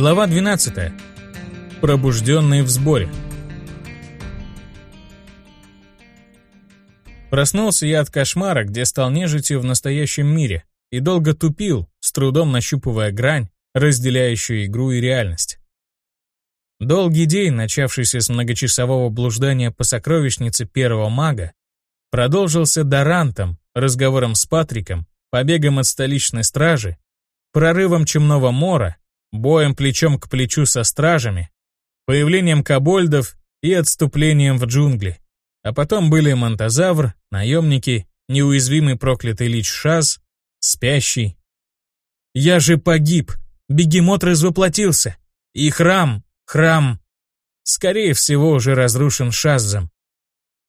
Глава 12. Пробужденный в сборе. Проснулся я от кошмара, где стал нежитью в настоящем мире, и долго тупил, с трудом нащупывая грань, разделяющую игру и реальность. Долгий день, начавшийся с многочасового блуждания по сокровищнице первого мага, продолжился Дарантом, разговором с Патриком, побегом от столичной стражи, прорывом Чемного Мора, боем плечом к плечу со стражами, появлением кобольдов и отступлением в джунгли. А потом были Монтазавр, наемники, неуязвимый проклятый лич Шаз, спящий. «Я же погиб! Бегемот развоплотился! И храм, храм, скорее всего, уже разрушен Шаззом!»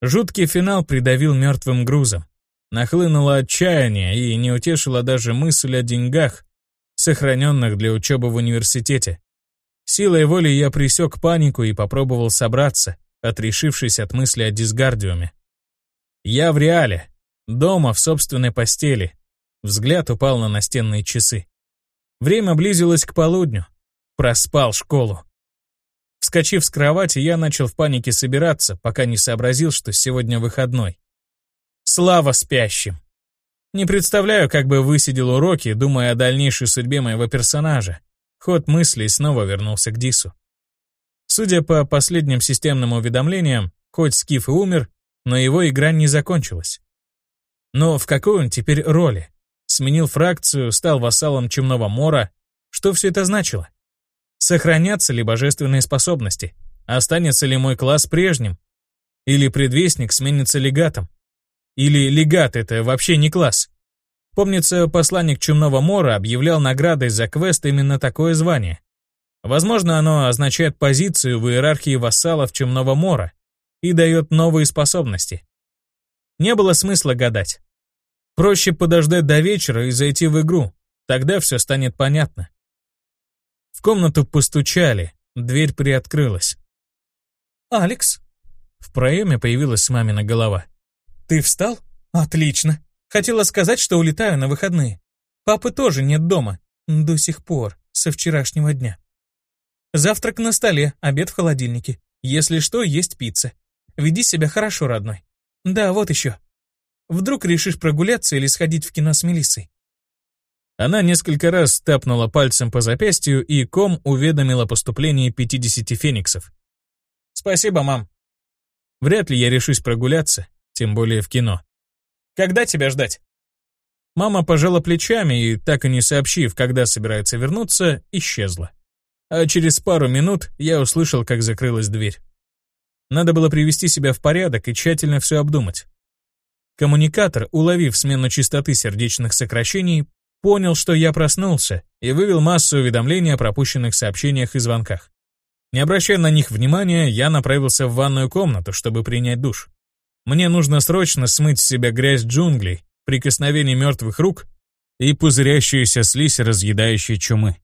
Жуткий финал придавил мертвым грузом. Нахлынуло отчаяние и не утешила даже мысль о деньгах, сохраненных для учебы в университете. Силой воли я пресек панику и попробовал собраться, отрешившись от мысли о дисгардиуме. Я в реале, дома в собственной постели. Взгляд упал на настенные часы. Время близилось к полудню. Проспал школу. Вскочив с кровати, я начал в панике собираться, пока не сообразил, что сегодня выходной. Слава спящим! Не представляю, как бы высидел уроки, думая о дальнейшей судьбе моего персонажа. Ход мыслей снова вернулся к Дису. Судя по последним системным уведомлениям, хоть Скиф и умер, но его игра не закончилась. Но в какой он теперь роли? Сменил фракцию, стал вассалом Чумного Мора. Что все это значило? Сохранятся ли божественные способности? Останется ли мой класс прежним? Или предвестник сменится легатом? Или легат — это вообще не класс? Помнится, посланник Чумного Мора объявлял наградой за квест именно такое звание. Возможно, оно означает позицию в иерархии вассалов Чумного Мора и дает новые способности. Не было смысла гадать. Проще подождать до вечера и зайти в игру, тогда все станет понятно. В комнату постучали, дверь приоткрылась. «Алекс?» В проеме появилась мамина голова. «Ты встал? Отлично. Хотела сказать, что улетаю на выходные. Папы тоже нет дома. До сих пор, со вчерашнего дня. Завтрак на столе, обед в холодильнике. Если что, есть пицца. Веди себя хорошо, родной. Да, вот еще. Вдруг решишь прогуляться или сходить в кино с Мелиссой?» Она несколько раз тапнула пальцем по запястью и ком уведомила о поступлении 50 фениксов. «Спасибо, мам. Вряд ли я решусь прогуляться, тем более в кино. Когда тебя ждать?» Мама пожала плечами и, так и не сообщив, когда собирается вернуться, исчезла. А через пару минут я услышал, как закрылась дверь. Надо было привести себя в порядок и тщательно все обдумать. Коммуникатор, уловив смену частоты сердечных сокращений, понял, что я проснулся, и вывел массу уведомлений о пропущенных сообщениях и звонках. Не обращая на них внимания, я направился в ванную комнату, чтобы принять душ. Мне нужно срочно смыть с себя грязь джунглей, прикосновений мертвых рук и пузырящуюся слизь разъедающей чумы.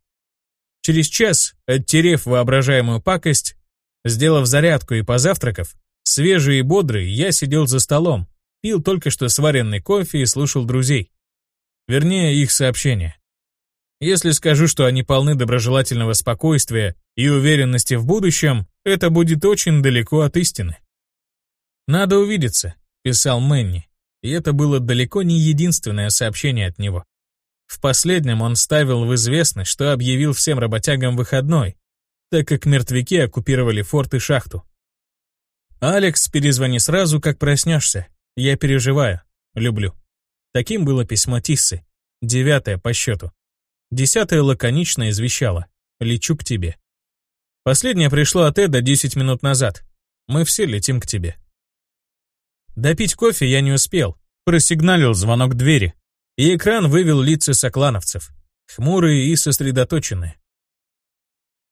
Через час, оттерев воображаемую пакость, сделав зарядку и позавтракав, свежий и бодрый, я сидел за столом, пил только что сваренный кофе и слушал друзей. Вернее, их сообщения. Если скажу, что они полны доброжелательного спокойствия и уверенности в будущем, это будет очень далеко от истины. «Надо увидеться», — писал Мэнни, и это было далеко не единственное сообщение от него. В последнем он ставил в известность, что объявил всем работягам выходной, так как мертвяки оккупировали форт и шахту. «Алекс, перезвони сразу, как проснешься. Я переживаю. Люблю». Таким было письмо Тиссы, девятое по счету. Десятое лаконично извещало «Лечу к тебе». Последнее пришло от Эда 10 минут назад. Мы все летим к тебе. Допить кофе я не успел. Просигналил звонок двери, и экран вывел лица соклановцев, хмурые и сосредоточенные.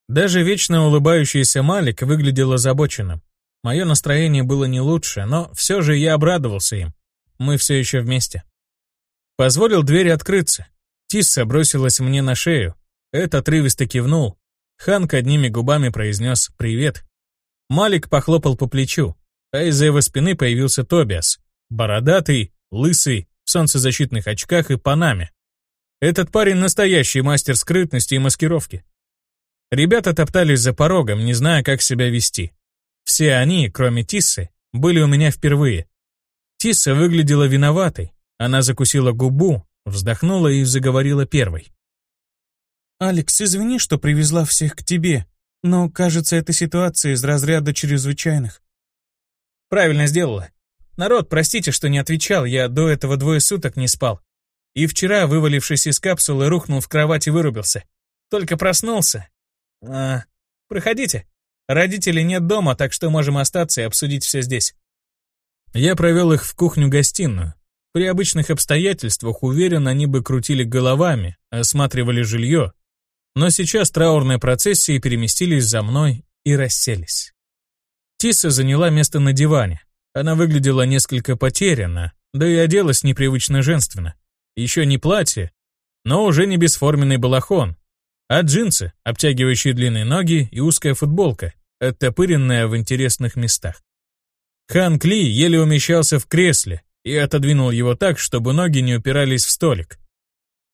Даже вечно улыбающийся Малик выглядел озабоченным. Мое настроение было не лучше, но все же я обрадовался им. Мы все еще вместе. Позволил двери открыться. Тисса бросилась мне на шею. Эд отрывисто кивнул. Ханк одними губами произнес «Привет». Малик похлопал по плечу а из-за его спины появился Тобиас, бородатый, лысый, в солнцезащитных очках и панаме. Этот парень настоящий мастер скрытности и маскировки. Ребята топтались за порогом, не зная, как себя вести. Все они, кроме Тиссы, были у меня впервые. Тисса выглядела виноватой. Она закусила губу, вздохнула и заговорила первой. «Алекс, извини, что привезла всех к тебе, но, кажется, эта ситуация из разряда чрезвычайных». «Правильно сделала. Народ, простите, что не отвечал, я до этого двое суток не спал. И вчера, вывалившись из капсулы, рухнул в кровать и вырубился. Только проснулся. А, проходите. Родителей нет дома, так что можем остаться и обсудить все здесь. Я провел их в кухню-гостиную. При обычных обстоятельствах, уверен, они бы крутили головами, осматривали жилье. Но сейчас траурные процессии переместились за мной и расселись. Тиса заняла место на диване. Она выглядела несколько потерянно, да и оделась непривычно женственно. Еще не платье, но уже не бесформенный балахон, а джинсы, обтягивающие длинные ноги и узкая футболка, оттопыренная в интересных местах. Хан Кли еле умещался в кресле и отодвинул его так, чтобы ноги не упирались в столик.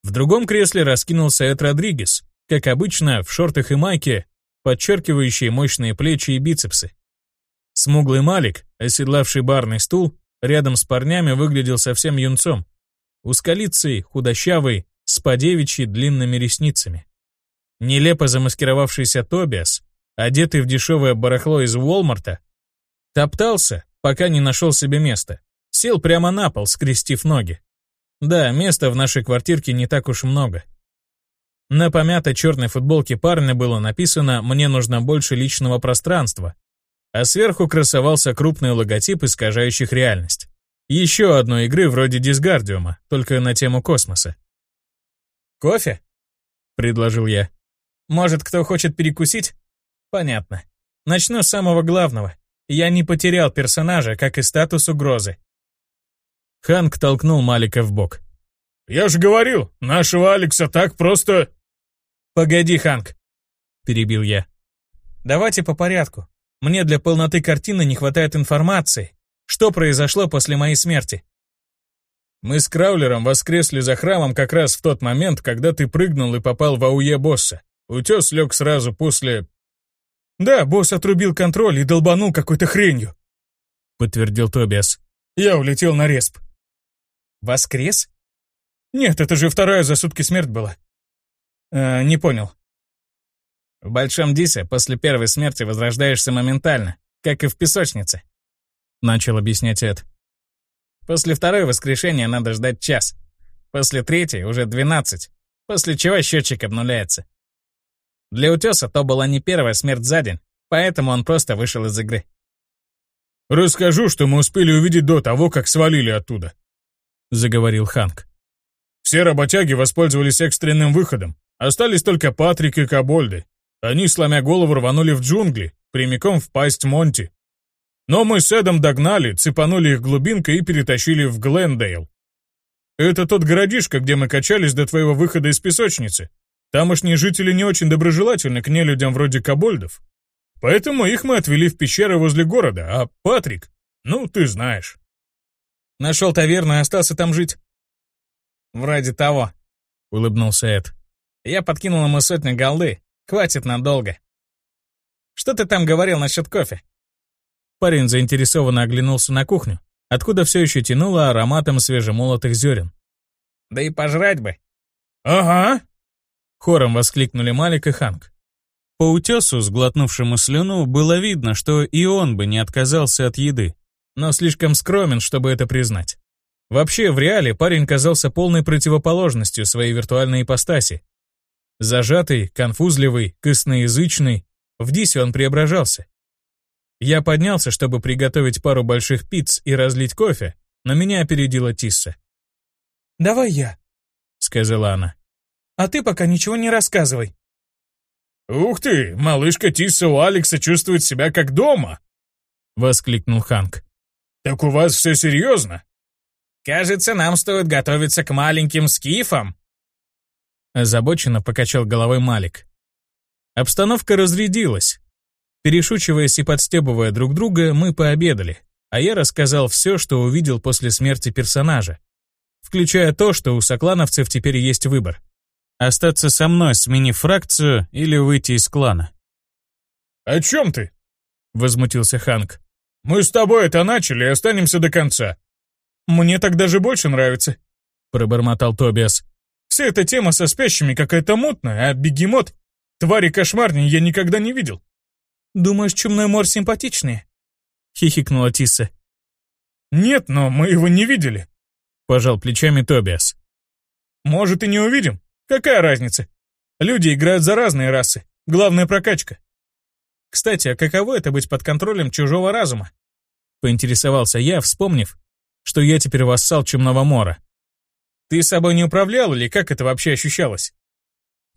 В другом кресле раскинулся Эд Родригес, как обычно, в шортах и майке, подчеркивающие мощные плечи и бицепсы. Смуглый Малик, оседлавший барный стул, рядом с парнями выглядел совсем юнцом, узколицый, худощавый, с подевичьи длинными ресницами. Нелепо замаскировавшийся Тобиас, одетый в дешевое барахло из Уолмарта, топтался, пока не нашел себе места. Сел прямо на пол, скрестив ноги. Да, места в нашей квартирке не так уж много. На помятой черной футболке парня было написано «Мне нужно больше личного пространства», а сверху красовался крупный логотип, искажающих реальность. Еще одной игры вроде Дисгардиума, только на тему космоса. «Кофе?» — предложил я. «Может, кто хочет перекусить?» «Понятно. Начну с самого главного. Я не потерял персонажа, как и статус угрозы». Ханк толкнул Малика в бок. «Я же говорил, нашего Алекса так просто...» «Погоди, Ханк», — перебил я. «Давайте по порядку. Мне для полноты картины не хватает информации, что произошло после моей смерти? Мы с Краулером воскресли за храмом как раз в тот момент, когда ты прыгнул и попал в АУЕ босса. Утес лег сразу после... Да, босс отрубил контроль и долбанул какой-то хренью, подтвердил Тобиас. Я улетел на респ. Воскрес? Нет, это же вторая за сутки смерть была. Э, не понял. В Большом Дисе после первой смерти возрождаешься моментально, как и в песочнице. — начал объяснять Эд. «После второй воскрешения надо ждать час. После третьей уже 12, после чего счетчик обнуляется. Для Утеса то была не первая смерть за день, поэтому он просто вышел из игры. «Расскажу, что мы успели увидеть до того, как свалили оттуда», — заговорил Ханк. «Все работяги воспользовались экстренным выходом. Остались только Патрик и Кабольды. Они, сломя голову, рванули в джунгли, прямиком в пасть Монти. Но мы с Эдом догнали, цепанули их глубинкой и перетащили в Глендейл. Это тот городишко, где мы качались до твоего выхода из песочницы. Тамошние жители не очень доброжелательны к нелюдям вроде кобольдов. Поэтому их мы отвели в пещеры возле города, а Патрик, ну, ты знаешь. Нашел таверну и остался там жить. Вроде того, улыбнулся Эд. Я подкинул ему сотню голды. Хватит надолго. Что ты там говорил насчет кофе? Парень заинтересованно оглянулся на кухню, откуда все еще тянуло ароматом свежемолотых зерен. «Да и пожрать бы!» «Ага!» Хором воскликнули Малик и Ханк. По утесу, сглотнувшему слюну, было видно, что и он бы не отказался от еды, но слишком скромен, чтобы это признать. Вообще, в реале парень казался полной противоположностью своей виртуальной ипостаси. Зажатый, конфузливый, косноязычный, в Дисе он преображался. Я поднялся, чтобы приготовить пару больших пиц и разлить кофе, но меня опередила Тисса. «Давай я», — сказала она. «А ты пока ничего не рассказывай». «Ух ты, малышка Тисса у Алекса чувствует себя как дома!» — воскликнул Ханк. «Так у вас все серьезно?» «Кажется, нам стоит готовиться к маленьким скифам», — озабоченно покачал головой Малик. Обстановка разрядилась, Перешучиваясь и подстебывая друг друга, мы пообедали, а я рассказал все, что увидел после смерти персонажа, включая то, что у соклановцев теперь есть выбор. Остаться со мной, сменив фракцию, или выйти из клана. «О чем ты?» — возмутился Ханк. «Мы с тобой это начали и останемся до конца». «Мне так даже больше нравится», — пробормотал Тобиас. «Вся эта тема со спящими какая-то мутная, а бегемот Твари кошмарнее я никогда не видел. Думаешь, чумной мор симпатичнее? Хихикнула Тисса. Нет, но мы его не видели. Пожал плечами Тобиас. Может и не увидим. Какая разница? Люди играют за разные расы. Главное прокачка. Кстати, а каково это быть под контролем чужого разума? Поинтересовался я, вспомнив, что я теперь вассал Чумного Мора. Ты собой не управлял или как это вообще ощущалось?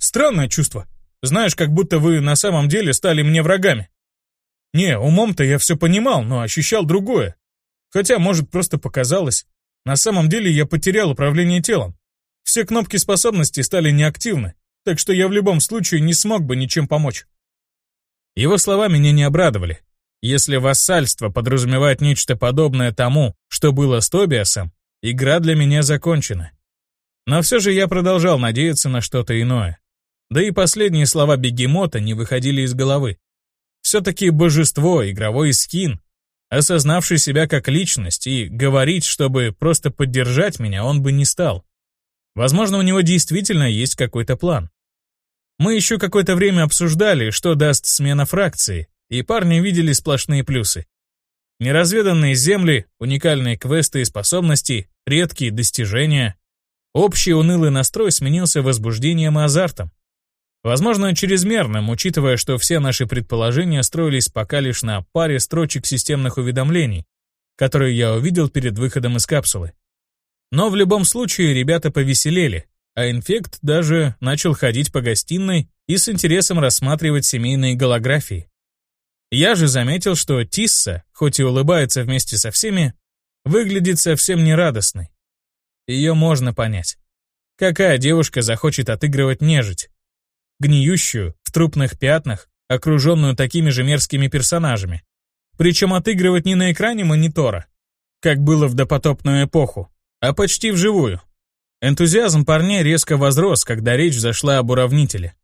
Странное чувство. Знаешь, как будто вы на самом деле стали мне врагами. Не, умом-то я все понимал, но ощущал другое. Хотя, может, просто показалось. На самом деле я потерял управление телом. Все кнопки способностей стали неактивны, так что я в любом случае не смог бы ничем помочь. Его слова меня не обрадовали. Если вассальство подразумевает нечто подобное тому, что было с Тобиасом, игра для меня закончена. Но все же я продолжал надеяться на что-то иное. Да и последние слова бегемота не выходили из головы. Все-таки божество, игровой скин, осознавший себя как личность, и говорить, чтобы просто поддержать меня, он бы не стал. Возможно, у него действительно есть какой-то план. Мы еще какое-то время обсуждали, что даст смена фракции, и парни видели сплошные плюсы. Неразведанные земли, уникальные квесты и способности, редкие достижения. Общий унылый настрой сменился возбуждением и азартом. Возможно, чрезмерным, учитывая, что все наши предположения строились пока лишь на паре строчек системных уведомлений, которые я увидел перед выходом из капсулы. Но в любом случае ребята повеселели, а инфект даже начал ходить по гостиной и с интересом рассматривать семейные голографии. Я же заметил, что Тисса, хоть и улыбается вместе со всеми, выглядит совсем нерадостной. Ее можно понять. Какая девушка захочет отыгрывать нежить? гниющую, в трупных пятнах, окруженную такими же мерзкими персонажами. Причем отыгрывать не на экране монитора, как было в допотопную эпоху, а почти вживую. Энтузиазм парней резко возрос, когда речь зашла об уравнителе.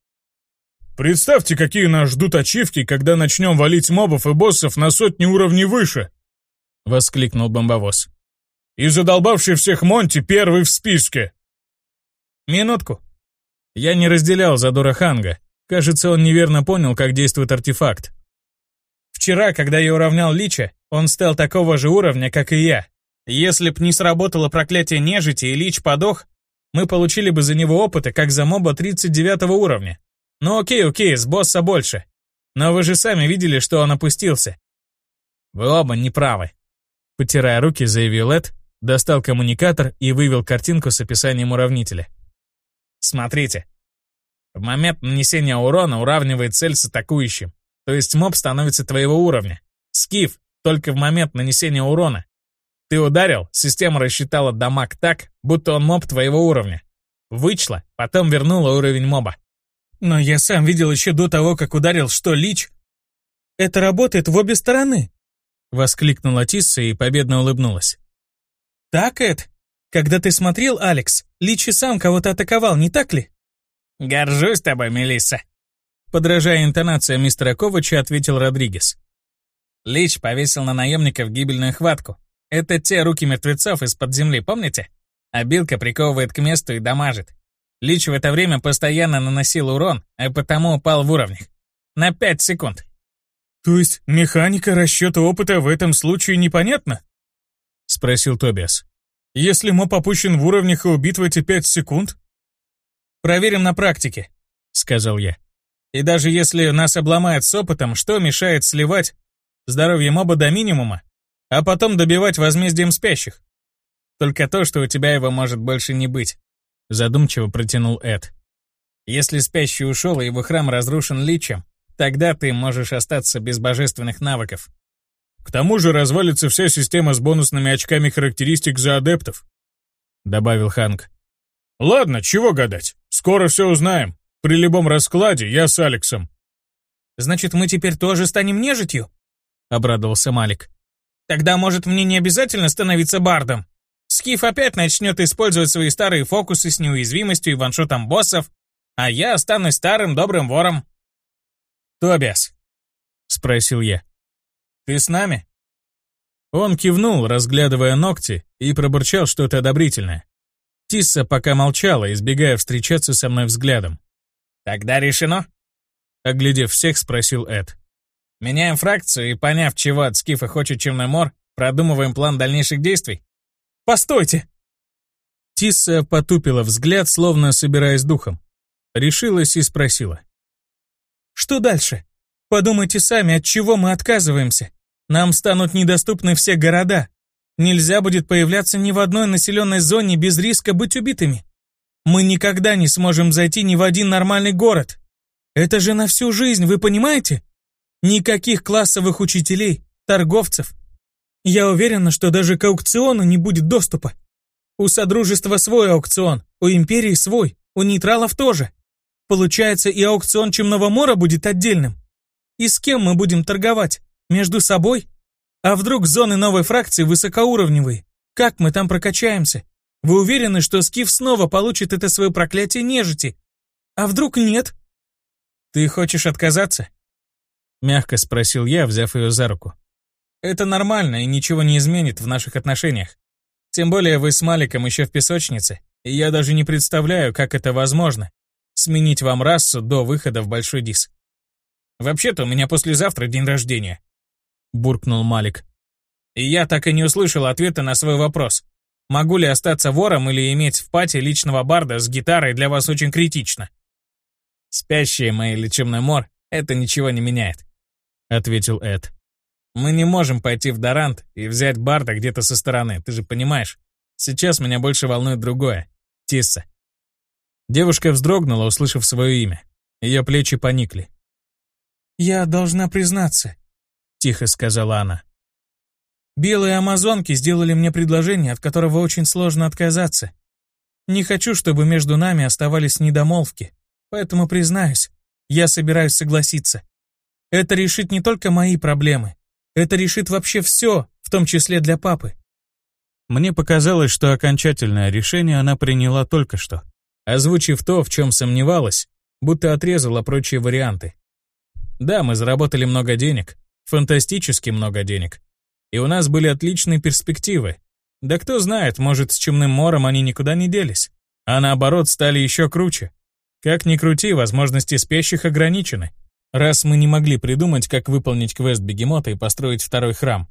«Представьте, какие нас ждут ачивки, когда начнем валить мобов и боссов на сотни уровней выше!» — воскликнул бомбовоз. «И задолбавший всех Монти первый в списке!» «Минутку», я не разделял задора Ханга. Кажется, он неверно понял, как действует артефакт. Вчера, когда я уравнял Лича, он стал такого же уровня, как и я. Если б не сработало проклятие нежити и Лич подох, мы получили бы за него опыта, как за моба 39 уровня. Ну окей, окей, с босса больше. Но вы же сами видели, что он опустился. Вы оба неправы. Потирая руки, заявил Эд, достал коммуникатор и вывел картинку с описанием уравнителя. Смотрите. В момент нанесения урона уравнивает цель с атакующим. То есть моб становится твоего уровня. Скиф только в момент нанесения урона. Ты ударил, система рассчитала дамаг так, будто он моб твоего уровня. Вычла, потом вернула уровень моба. Но я сам видел еще до того, как ударил, что Лич... Это работает в обе стороны. Воскликнула Тисса и победно улыбнулась. Так, Эд? Когда ты смотрел, Алекс, Личи сам кого-то атаковал, не так ли? Горжусь тобой, Мелисса. Подражая интонация мистера Ковача, ответил Родригес. Лич повесил на наемников гибельную хватку. Это те руки мертвецов из-под земли, помните? А Билка приковывает к месту и дамажит. Лич в это время постоянно наносил урон, а потому упал в уровнях. На 5 секунд. То есть механика расчета опыта в этом случае непонятна? Спросил Тобиас. Если моб опущен в уровнях и убит в эти пять секунд? Проверим на практике, сказал я. И даже если нас обломает с опытом, что мешает сливать здоровье моба до минимума, а потом добивать возмездием спящих? Только то, что у тебя его может больше не быть, задумчиво протянул Эд. Если спящий ушел и его храм разрушен личем, тогда ты можешь остаться без божественных навыков. К тому же развалится вся система с бонусными очками характеристик за адептов», — добавил Ханк. «Ладно, чего гадать. Скоро все узнаем. При любом раскладе я с Алексом». «Значит, мы теперь тоже станем нежитью?» — обрадовался Малик. «Тогда, может, мне не обязательно становиться бардом? Скиф опять начнет использовать свои старые фокусы с неуязвимостью и ваншотом боссов, а я останусь старым добрым вором». «Тобиас», — спросил я, — «ты с нами?» Он кивнул, разглядывая ногти, и пробурчал что-то одобрительное. Тисса пока молчала, избегая встречаться со мной взглядом. «Тогда решено?» Оглядев всех, спросил Эд. «Меняем фракцию и, поняв, чего от Скифа хочет Черномор, продумываем план дальнейших действий?» «Постойте!» Тисса потупила взгляд, словно собираясь духом. Решилась и спросила. «Что дальше? Подумайте сами, от чего мы отказываемся. Нам станут недоступны все города. Нельзя будет появляться ни в одной населенной зоне без риска быть убитыми. Мы никогда не сможем зайти ни в один нормальный город. Это же на всю жизнь, вы понимаете? Никаких классовых учителей, торговцев. Я уверена, что даже к аукциону не будет доступа. У Содружества свой аукцион, у Империи свой, у нейтралов тоже. Получается, и аукцион Чемного Мора будет отдельным. И с кем мы будем торговать? Между собой? А вдруг зоны новой фракции высокоуровневые? Как мы там прокачаемся? Вы уверены, что Скиф снова получит это свое проклятие нежити? А вдруг нет? Ты хочешь отказаться? Мягко спросил я, взяв ее за руку. Это нормально и ничего не изменит в наших отношениях. Тем более вы с Маликом еще в песочнице, и я даже не представляю, как это возможно — сменить вам расу до выхода в Большой Дис. Вообще-то у меня послезавтра день рождения. — буркнул Малик. «И я так и не услышал ответа на свой вопрос. Могу ли остаться вором или иметь в пати личного барда с гитарой для вас очень критично?» «Спящие мои лечебный мор — это ничего не меняет», — ответил Эд. «Мы не можем пойти в Дорант и взять барда где-то со стороны, ты же понимаешь. Сейчас меня больше волнует другое. Тисса». Девушка вздрогнула, услышав свое имя. Ее плечи поникли. «Я должна признаться, тихо сказала она. Белые амазонки сделали мне предложение, от которого очень сложно отказаться. Не хочу, чтобы между нами оставались недомолвки, поэтому признаюсь, я собираюсь согласиться. Это решит не только мои проблемы, это решит вообще все, в том числе для папы. Мне показалось, что окончательное решение она приняла только что, озвучив то, в чем сомневалась, будто отрезала прочие варианты. Да, мы заработали много денег, Фантастически много денег. И у нас были отличные перспективы. Да кто знает, может, с Чумным Мором они никуда не делись. А наоборот, стали еще круче. Как ни крути, возможности спящих ограничены. Раз мы не могли придумать, как выполнить квест Бегемота и построить второй храм.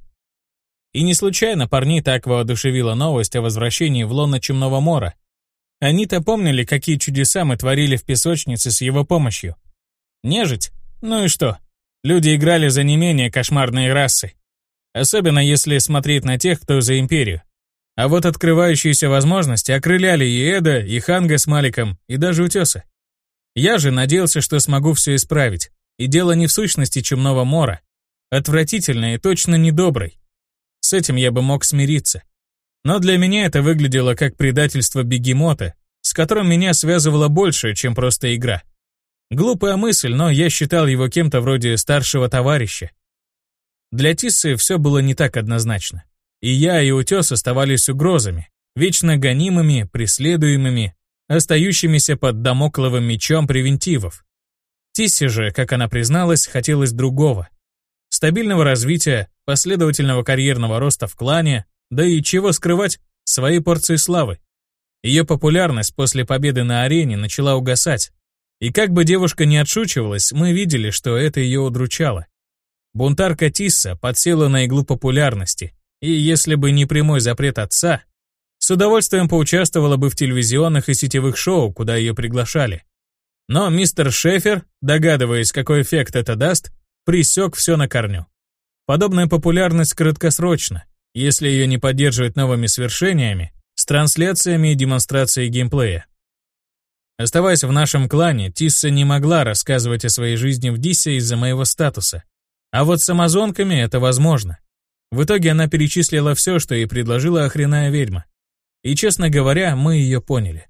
И не случайно парней так воодушевила новость о возвращении в лоно Чумного Мора. Они-то помнили, какие чудеса мы творили в песочнице с его помощью. Нежить? Ну и что? Люди играли за не менее кошмарные расы. Особенно если смотреть на тех, кто за Империю. А вот открывающиеся возможности окрыляли и Эда, и Ханга с Маликом, и даже Утеса. Я же надеялся, что смогу все исправить. И дело не в сущности Чумного Мора. Отвратительной и точно недоброй. С этим я бы мог смириться. Но для меня это выглядело как предательство бегемота, с которым меня связывало больше, чем просто игра. Глупая мысль, но я считал его кем-то вроде старшего товарища. Для Тиссы все было не так однозначно. И я, и Утес оставались угрозами, вечно гонимыми, преследуемыми, остающимися под домокловым мечом превентивов. Тиссе же, как она призналась, хотелось другого. Стабильного развития, последовательного карьерного роста в клане, да и чего скрывать, своей порции славы. Ее популярность после победы на арене начала угасать, и как бы девушка не отшучивалась, мы видели, что это ее удручало. Бунтарка Тисса подсела на иглу популярности, и если бы не прямой запрет отца, с удовольствием поучаствовала бы в телевизионных и сетевых шоу, куда ее приглашали. Но мистер Шефер, догадываясь, какой эффект это даст, присек все на корню. Подобная популярность краткосрочна, если ее не поддерживать новыми свершениями, с трансляциями и демонстрацией геймплея. Оставаясь в нашем клане, Тисса не могла рассказывать о своей жизни в Дисе из-за моего статуса. А вот с амазонками это возможно. В итоге она перечислила все, что ей предложила охренная ведьма. И, честно говоря, мы ее поняли.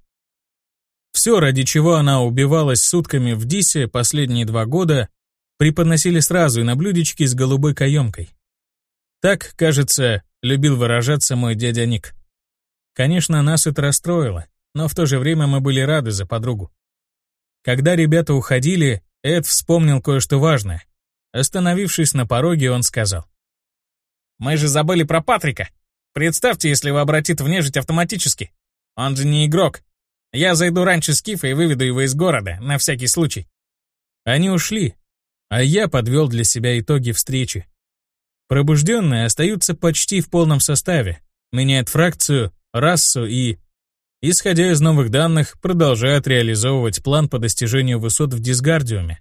Все, ради чего она убивалась сутками в Дисе последние два года, преподносили сразу и на блюдечке с голубой каемкой. Так, кажется, любил выражаться мой дядя Ник. Конечно, нас это расстроило, но в то же время мы были рады за подругу. Когда ребята уходили, Эд вспомнил кое-что важное. Остановившись на пороге, он сказал. «Мы же забыли про Патрика. Представьте, если его обратит в нежить автоматически. Он же не игрок. Я зайду раньше Скифа и выведу его из города, на всякий случай». Они ушли, а я подвел для себя итоги встречи. Пробужденные остаются почти в полном составе, меняют фракцию, расу и, исходя из новых данных, продолжают реализовывать план по достижению высот в Дисгардиуме.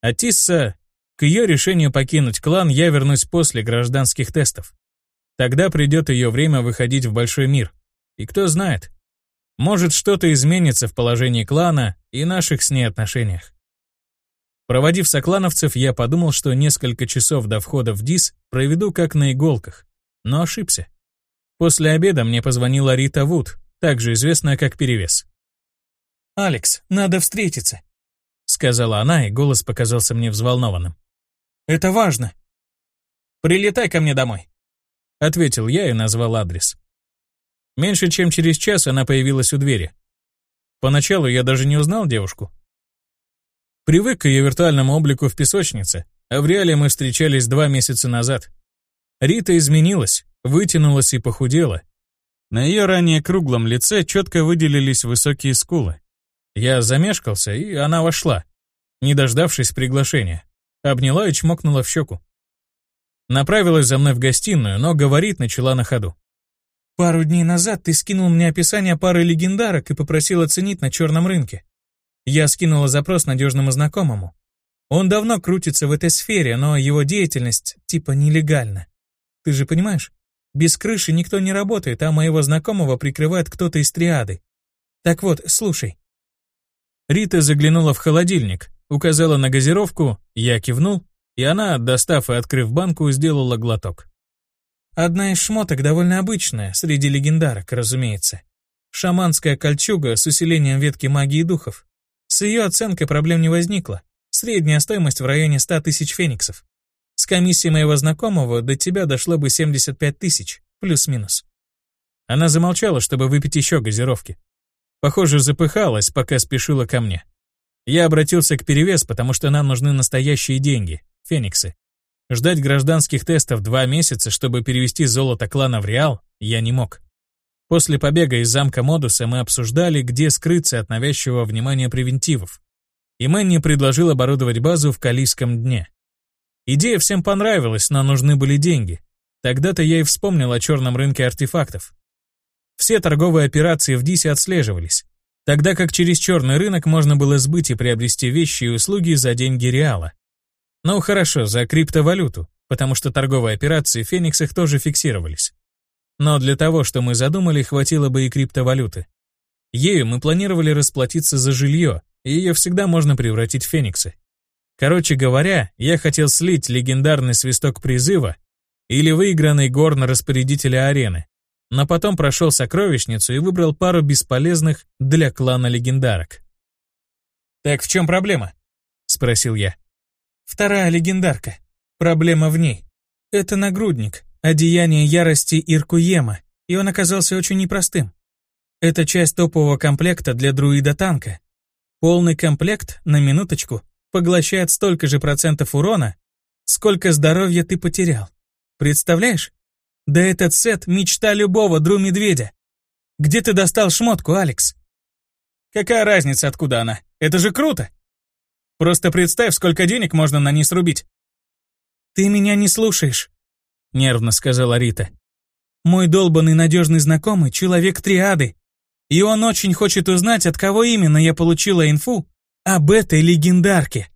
А к ее решению покинуть клан я вернусь после гражданских тестов. Тогда придет ее время выходить в большой мир. И кто знает, может что-то изменится в положении клана и наших с ней отношениях. Проводив соклановцев, я подумал, что несколько часов до входа в ДИС проведу как на иголках, но ошибся. После обеда мне позвонила Рита Вуд, также известная как Перевес. «Алекс, надо встретиться», — сказала она, и голос показался мне взволнованным. «Это важно». «Прилетай ко мне домой», — ответил я и назвал адрес. Меньше чем через час она появилась у двери. Поначалу я даже не узнал девушку, Привык к ее виртуальному облику в песочнице, а в реале мы встречались два месяца назад. Рита изменилась, вытянулась и похудела. На ее ранее круглом лице четко выделились высокие скулы. Я замешкался, и она вошла, не дождавшись приглашения. Обняла и чмокнула в щеку. Направилась за мной в гостиную, но говорить начала на ходу. «Пару дней назад ты скинул мне описание пары легендарок и попросил оценить на черном рынке. Я скинула запрос надежному знакомому. Он давно крутится в этой сфере, но его деятельность типа нелегальна. Ты же понимаешь? Без крыши никто не работает, а моего знакомого прикрывает кто-то из триады. Так вот, слушай. Рита заглянула в холодильник, указала на газировку, я кивнул, и она, достав и открыв банку, сделала глоток. Одна из шмоток довольно обычная, среди легендарок, разумеется. Шаманская кольчуга с усилением ветки магии духов. С ее оценкой проблем не возникло. Средняя стоимость в районе 100 тысяч фениксов. С комиссией моего знакомого до тебя дошло бы 75 тысяч, плюс-минус. Она замолчала, чтобы выпить еще газировки. Похоже, запыхалась, пока спешила ко мне. Я обратился к перевес, потому что нам нужны настоящие деньги, фениксы. Ждать гражданских тестов два месяца, чтобы перевести золото клана в Реал, я не мог. После побега из замка Модуса мы обсуждали, где скрыться от навязчивого внимания превентивов. И Мэнни предложил оборудовать базу в Калийском дне. Идея всем понравилась, но нужны были деньги. Тогда-то я и вспомнил о черном рынке артефактов. Все торговые операции в Дисе отслеживались, тогда как через черный рынок можно было сбыть и приобрести вещи и услуги за деньги реала. Ну хорошо, за криптовалюту, потому что торговые операции в Фениксах тоже фиксировались. Но для того, что мы задумали, хватило бы и криптовалюты. Ею мы планировали расплатиться за жилье, и ее всегда можно превратить в фениксы. Короче говоря, я хотел слить легендарный свисток призыва или выигранный горн распорядителя арены, но потом прошел сокровищницу и выбрал пару бесполезных для клана легендарок. «Так в чем проблема?» — спросил я. «Вторая легендарка. Проблема в ней. Это нагрудник, одеяние ярости Иркуема, и он оказался очень непростым. Это часть топового комплекта для друида-танка. Полный комплект, на минуточку, поглощает столько же процентов урона, сколько здоровья ты потерял. Представляешь? Да этот сет — мечта любого дру-медведя. Где ты достал шмотку, Алекс? Какая разница, откуда она? Это же круто! Просто представь, сколько денег можно на ней срубить. Ты меня не слушаешь. — нервно сказала Рита. «Мой долбанный надежный знакомый — человек триады, и он очень хочет узнать, от кого именно я получила инфу об этой легендарке».